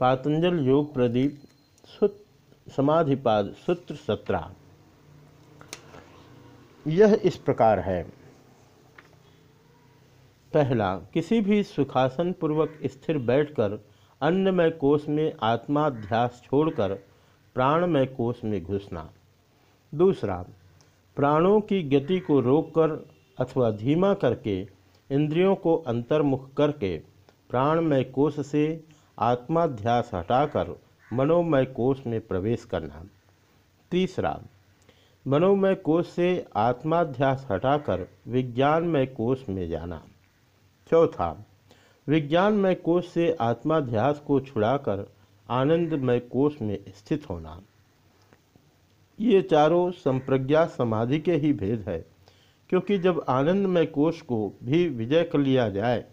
पातंजल योग प्रदीप समाधिपाद सूत्र सत्रह। यह इस प्रकार है। पहला, किसी भी सुखासन पूर्वक स्थिर बैठकर अन्नमय कोष में आत्माध्यास छोड़कर प्राणमय कोष में घुसना। दूसरा, प्राणों की गति को रोककर अथवा धीमा करके इंद्रियों को अंतर्मुख करके प्राणमय कोष से आत्माध्यास हटाकर मनोमय कोष में प्रवेश करना। तीसरा, मनोमय कोष से आत्माध्यास हटाकर विज्ञानमय कोष में जाना। चौथा, विज्ञानमय कोष से आत्माध्यास को छुड़ाकर आनंदमय कोष में स्थित होना। ये चारों संप्रज्ञा समाधि के ही भेद है, क्योंकि जब आनंदमय कोष को भी विजय कर लिया जाए,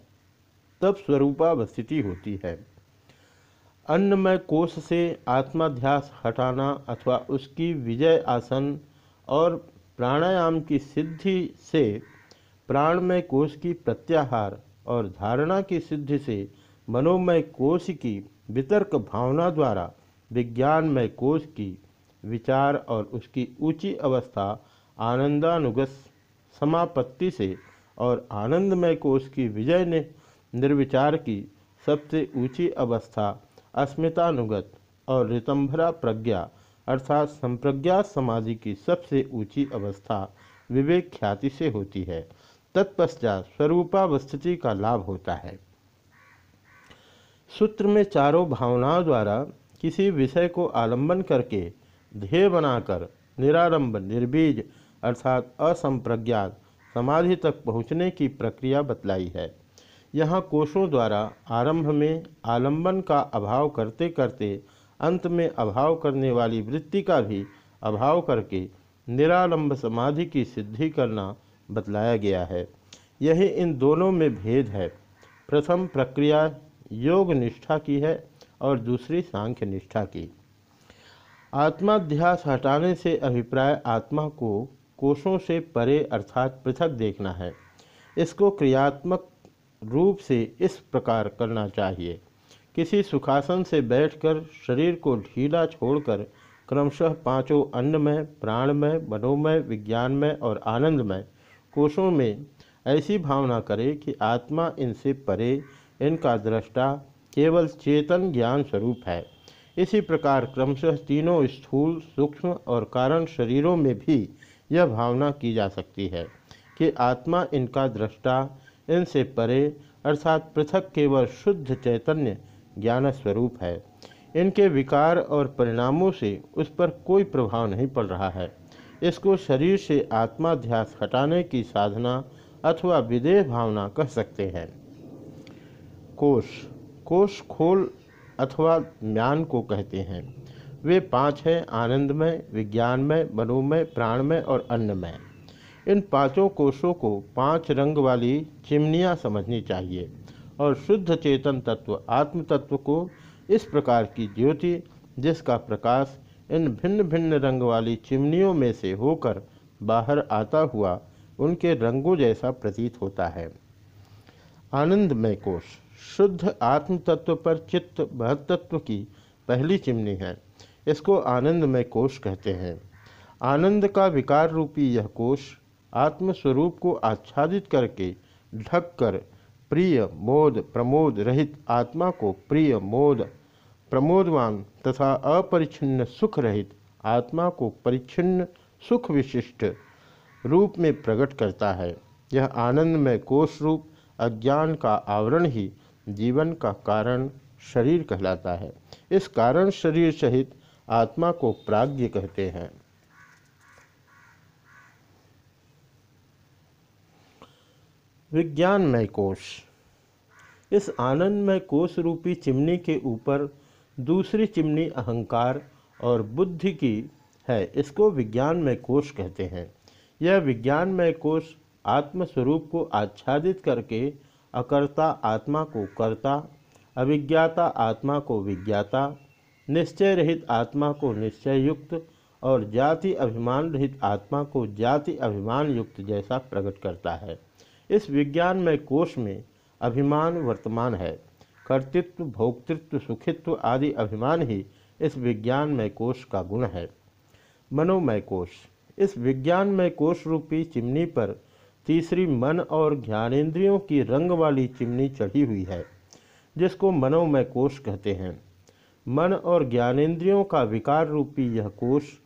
तब स्वरूपावस्थिति होती है। अन्नमय कोष से आत्माध्यास हटाना अथवा उसकी विजय आसन और प्राणायाम की सिद्धि से प्राणमय कोष की प्रत्याहार और धारणा की सिद्धि से मनोमय कोष की वितर्क भावना द्वारा विज्ञानमय कोष की विचार और उसकी ऊँची अवस्था आनंदानुगत समापत्ति से और आनंदमय कोष की विजय ने निर्विचार की सबसे ऊँची अवस्था अस्मितानुगत और ऋतंभरा प्रज्ञा अर्थात संप्रज्ञा समाधि की सबसे ऊँची अवस्था विवेक ख्याति से होती है। तत्पश्चात स्वरूपावस्थिति का लाभ होता है। सूत्र में चारों भावनाओं द्वारा किसी विषय को आलंबन करके ध्येय बनाकर निरारंभ, निर्बीज अर्थात असंप्रज्ञात समाधि तक पहुँचने की प्रक्रिया बतलाई है। यहाँ कोषों द्वारा आरंभ में आलंबन का अभाव करते करते, अंत में अभाव करने वाली वृत्ति का भी अभाव करके निरालंब समाधि की सिद्धि करना बतलाया गया है। यही इन दोनों में भेद है। प्रथम प्रक्रिया योग निष्ठा की है और दूसरी सांख्य निष्ठा की। आत्माध्यास हटाने से अभिप्राय आत्मा को कोषों से परे अर्थात पृथक देखना है। इसको क्रियात्मक रूप से इस प्रकार करना चाहिए। किसी सुखासन से बैठकर शरीर को ढीला छोड़कर क्रमशः पाँचों अन्नमय, प्राणमय, मनोमय, विज्ञानमय और आनंदमय कोषों में ऐसी भावना करे कि आत्मा इनसे परे, इनका दृष्टा केवल चेतन ज्ञान स्वरूप है। इसी प्रकार क्रमशः तीनों स्थूल, सूक्ष्म और कारण शरीरों में भी यह भावना की जा सकती है कि आत्मा इनका दृष्टा इनसे परे, अर्थात पृथक केवल शुद्ध चैतन्य ज्ञान स्वरूप है। इनके विकार और परिणामों से उस पर कोई प्रभाव नहीं पड़ रहा है। इसको शरीर से आत्माध्यास हटाने की साधना अथवा विदेह भावना कह सकते हैं। कोष कोष खोल अथवा ज्ञान को कहते हैं। वे पाँच हैं, आनंदमय, विज्ञानमय, मनोमय, प्राणमय और अन्नमय। इन पाँचों कोषों को पाँच रंग वाली चिमनियाँ समझनी चाहिए और शुद्ध चेतन तत्व, आत्म तत्व को इस प्रकार की ज्योति, जिसका प्रकाश इन भिन्न भिन्न रंग वाली चिमनियों में से होकर बाहर आता हुआ उनके रंगों जैसा प्रतीत होता है। आनंदमय कोश शुद्ध आत्म तत्व पर चित्त महत्त्व की पहली चिमनी है। इसको आनंदमय कोश कहते हैं। आनंद का विकार रूपी यह कोष आत्मस्वरूप को आच्छादित करके ढककर प्रिय, मोद, प्रमोद रहित आत्मा को प्रिय, मोद, प्रमोदवान तथा अपरिच्छिन्न सुख रहित आत्मा को परिच्छिन्न सुख विशिष्ट रूप में प्रकट करता है। यह आनंद में कोष रूप अज्ञान का आवरण ही जीवन का कारण शरीर कहलाता है। इस कारण शरीर सहित आत्मा को प्राज्ञ कहते हैं। विज्ञानमय कोश। इस आनंदमय कोश रूपी चिमनी के ऊपर दूसरी चिमनी अहंकार और बुद्धि की है, इसको विज्ञानमय कोश कहते हैं। यह विज्ञानमय कोश आत्मस्वरूप को आच्छादित करके अकर्ता आत्मा को कर्ता, अविज्ञाता आत्मा को विज्ञाता, निश्चय रहित आत्मा को निश्चय युक्त और जाति अभिमान रहित आत्मा को जाति अभिमान युक्त जैसा प्रकट करता है। इस विज्ञान में कोष में अभिमान वर्तमान है। कर्तृत्व, भोक्तृत्व, सुखित्व आदि अभिमान ही इस विज्ञान विज्ञानमय कोश का गुण है। मनोमय कोश इस विज्ञान विज्ञानमय कोष रूपी चिमनी पर तीसरी मन और ज्ञानेन्द्रियों की रंग वाली चिमनी चढ़ी हुई है, जिसको मनोमय कोश कहते हैं। मन और ज्ञानेन्द्रियों का विकार रूपी यह कोश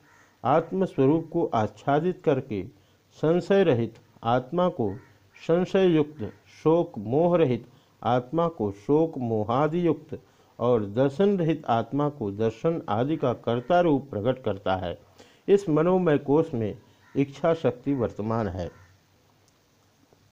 आत्मस्वरूप को आच्छादित करके संशय रहित आत्मा को संशय युक्त शोक मोह रहित आत्मा को शोक मोहादि युक्त और दर्शन रहित आत्मा को दर्शन आदि का कर्ता रूप प्रकट करता है। इस मनोमय कोष में इच्छा शक्ति वर्तमान है।